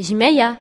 جماية